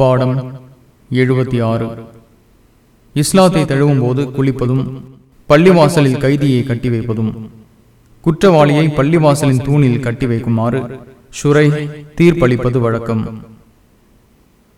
பாடம் எழுபத்தி ஆறு. இஸ்லாத்தை தழுவும் போது குளிப்பதும் பள்ளிவாசலில் கைதியை கட்டி வைப்பதும் குற்றவாளியை பள்ளிவாசலின் தூணில் கட்டி வைக்குமாறு ஷுரை தீர்ப்பளிப்பது வழக்கம்.